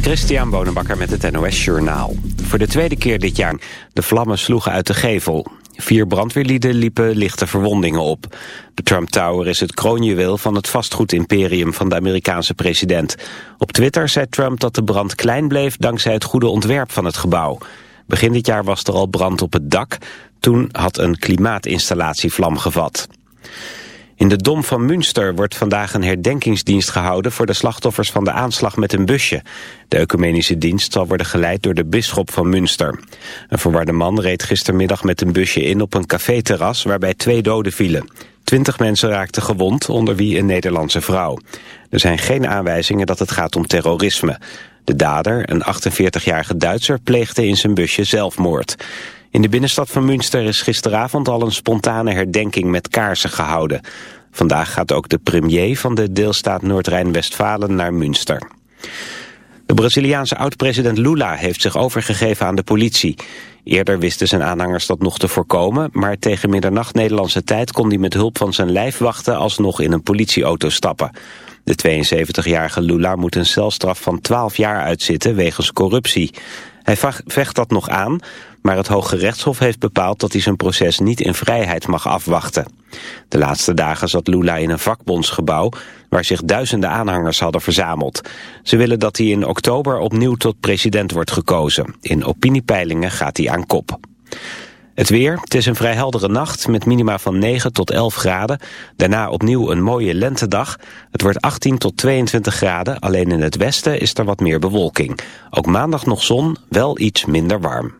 Christian Bonenbakker met het NOS Journaal. Voor de tweede keer dit jaar de vlammen sloegen uit de gevel. Vier brandweerlieden liepen lichte verwondingen op. De Trump Tower is het kroonjuweel van het vastgoedimperium van de Amerikaanse president. Op Twitter zei Trump dat de brand klein bleef dankzij het goede ontwerp van het gebouw. Begin dit jaar was er al brand op het dak. Toen had een klimaatinstallatie vlam gevat. In de Dom van Münster wordt vandaag een herdenkingsdienst gehouden voor de slachtoffers van de aanslag met een busje. De ecumenische dienst zal worden geleid door de bisschop van Münster. Een verwarde man reed gistermiddag met een busje in op een caféterras waarbij twee doden vielen. Twintig mensen raakten gewond, onder wie een Nederlandse vrouw. Er zijn geen aanwijzingen dat het gaat om terrorisme. De dader, een 48-jarige Duitser, pleegde in zijn busje zelfmoord. In de binnenstad van Münster is gisteravond al een spontane herdenking met kaarsen gehouden. Vandaag gaat ook de premier van de deelstaat Noord-Rijn-Westfalen naar Münster. De Braziliaanse oud-president Lula heeft zich overgegeven aan de politie. Eerder wisten zijn aanhangers dat nog te voorkomen... maar tegen middernacht Nederlandse tijd kon hij met hulp van zijn lijfwachten... alsnog in een politieauto stappen. De 72-jarige Lula moet een celstraf van 12 jaar uitzitten wegens corruptie. Hij vecht dat nog aan, maar het Hoge Rechtshof heeft bepaald dat hij zijn proces niet in vrijheid mag afwachten. De laatste dagen zat Lula in een vakbondsgebouw waar zich duizenden aanhangers hadden verzameld. Ze willen dat hij in oktober opnieuw tot president wordt gekozen. In opiniepeilingen gaat hij aan kop. Het weer, het is een vrij heldere nacht met minima van 9 tot 11 graden. Daarna opnieuw een mooie lentedag. Het wordt 18 tot 22 graden, alleen in het westen is er wat meer bewolking. Ook maandag nog zon, wel iets minder warm.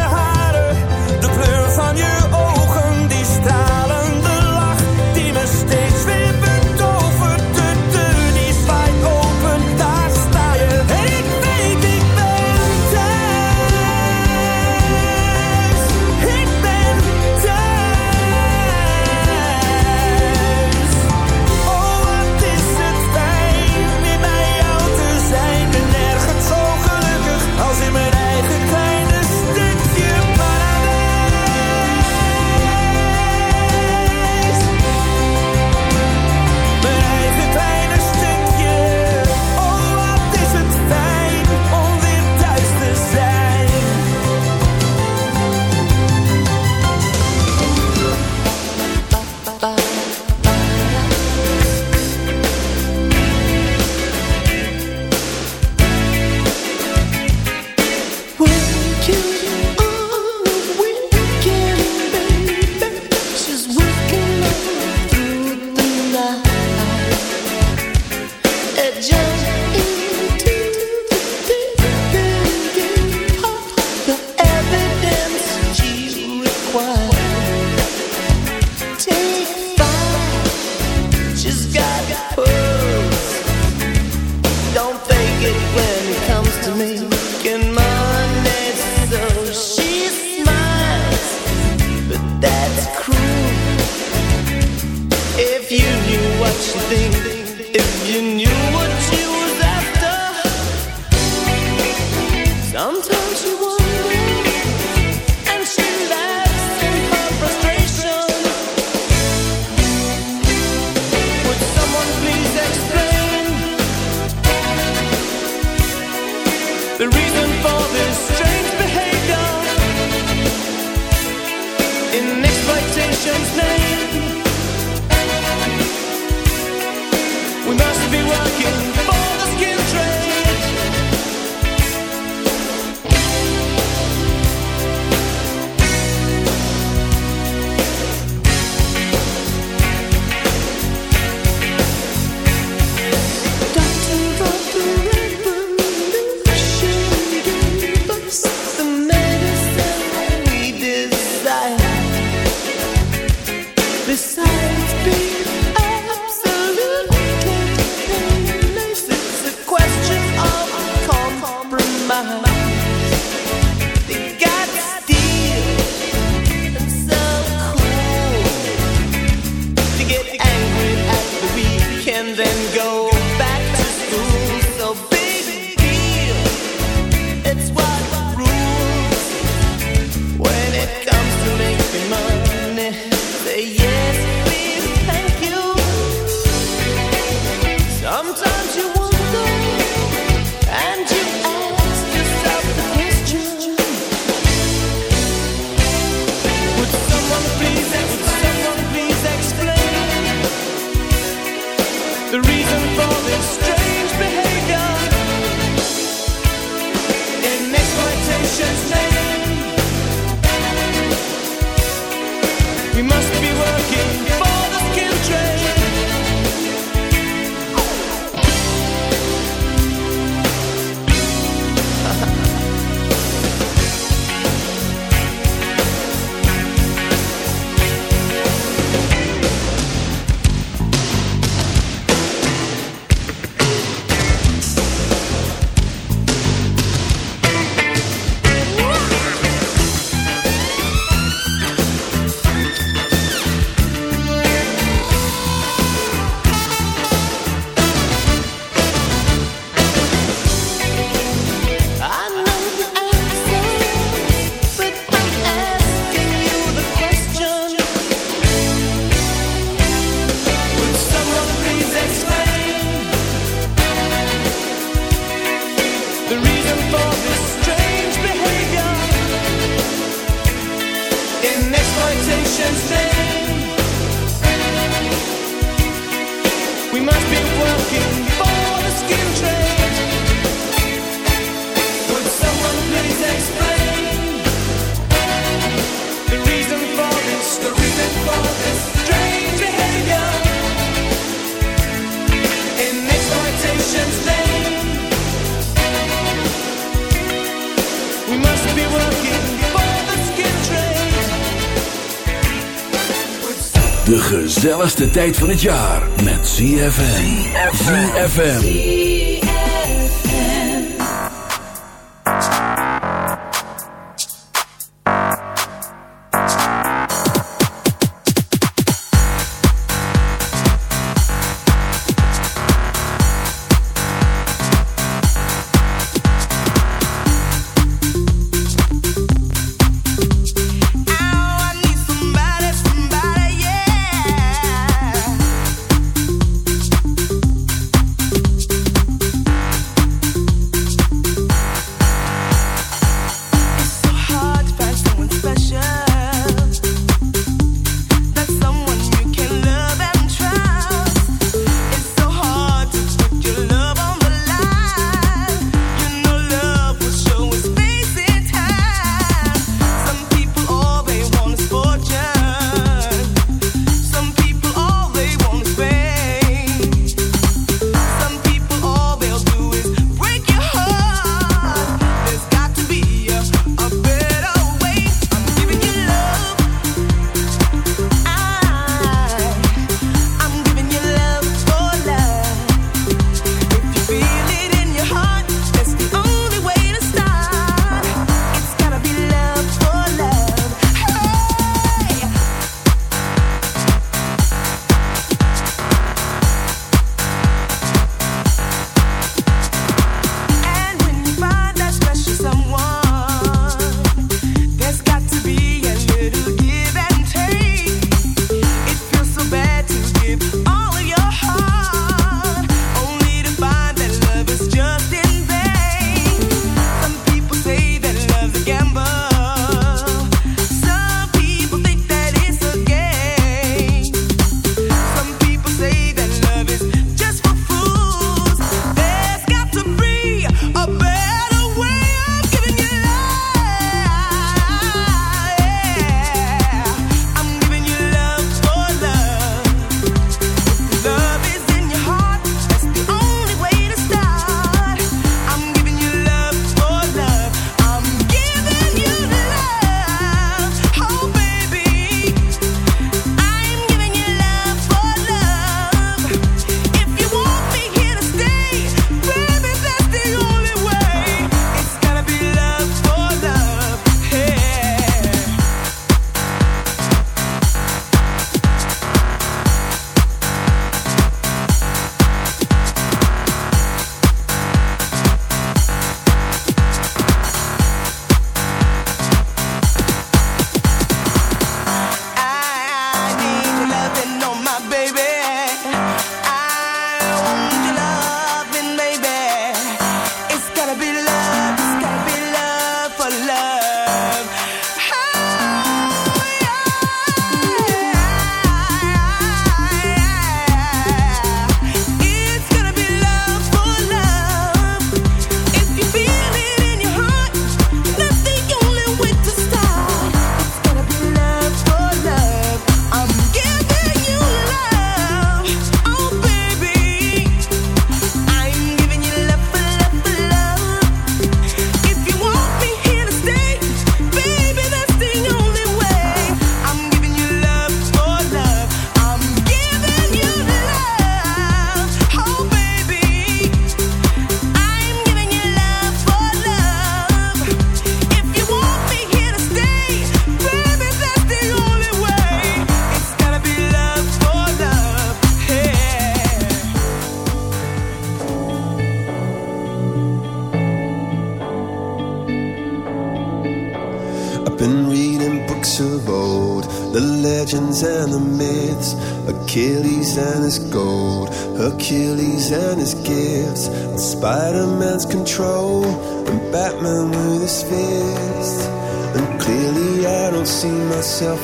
gezelligste tijd van het jaar met CFM. ZFM.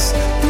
us.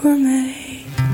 Voor mij.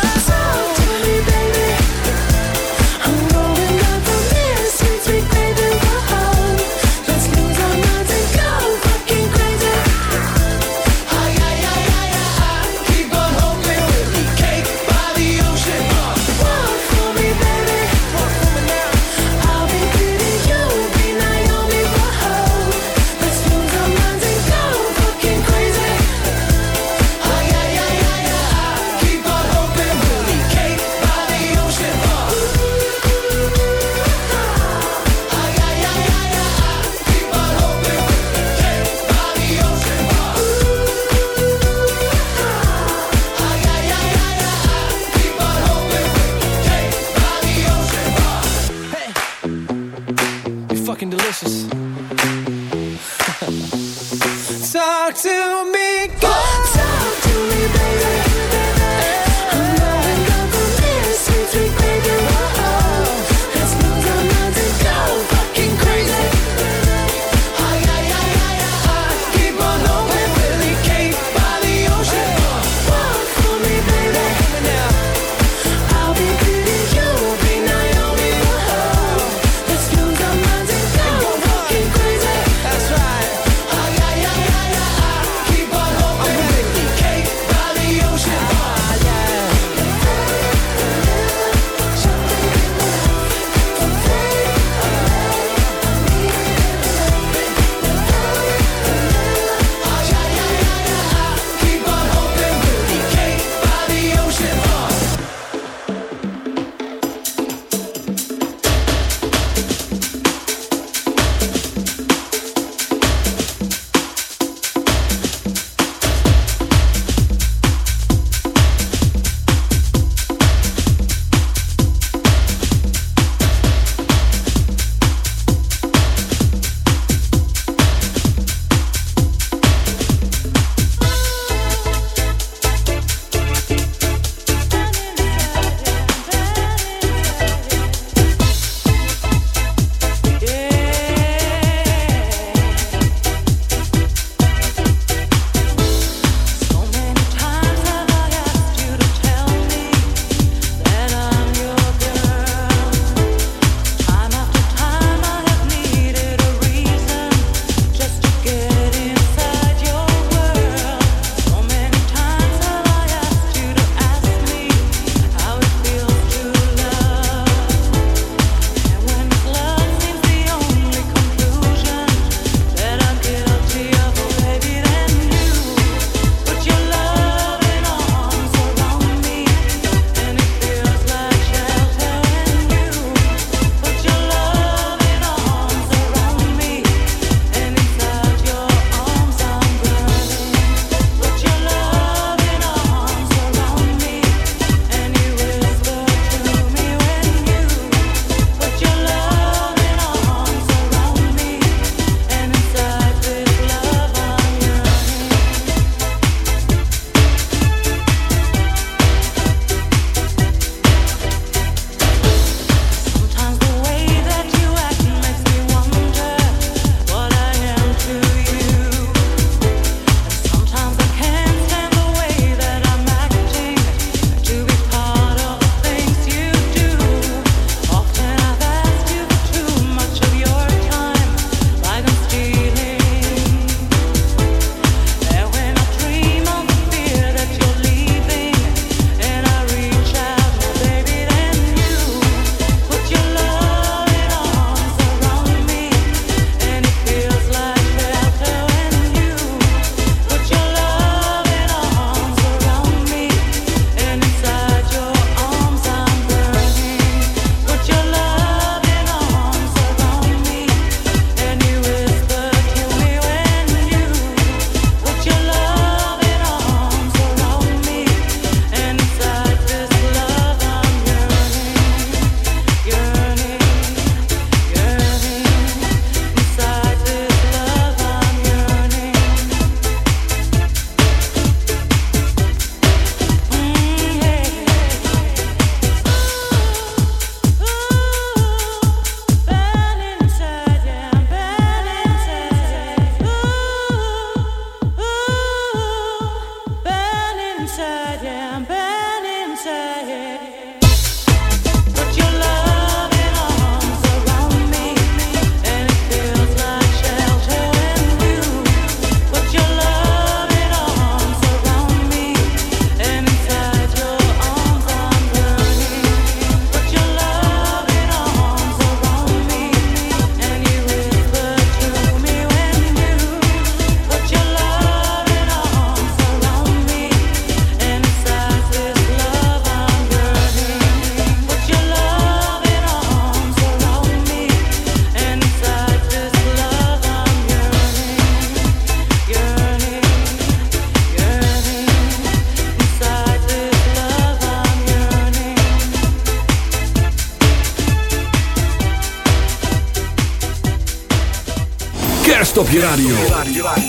je radio.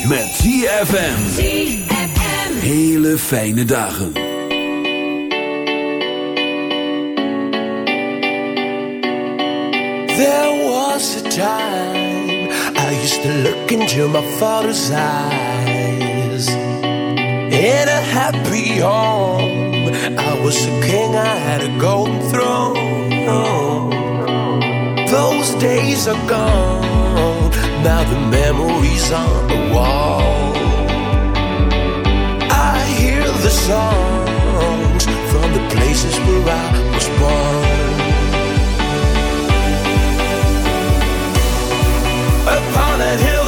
Met ZFM. Hele fijne dagen. There was a time I used to look into my father's eyes. In a happy home, I was a king, I had a golden throne. Those days are gone. about the memories on the wall. I hear the songs from the places where I was born. Upon that hill.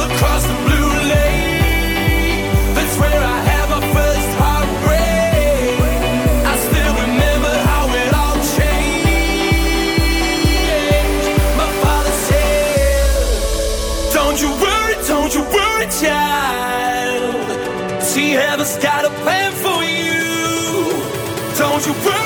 a child. She ever started plan for you. Don't you worry.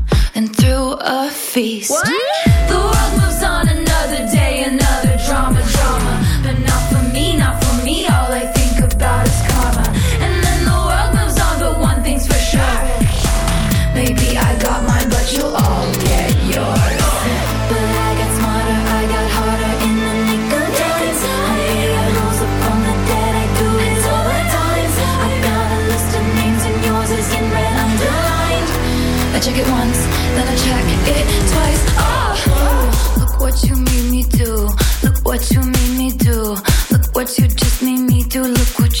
through a feast. What? The world moves on another day, another drama, drama. But not for me, not for me. All I think about is karma. And then the world moves on, but one thing's for sure. Maybe I got mine, but you'll all get yours. check it one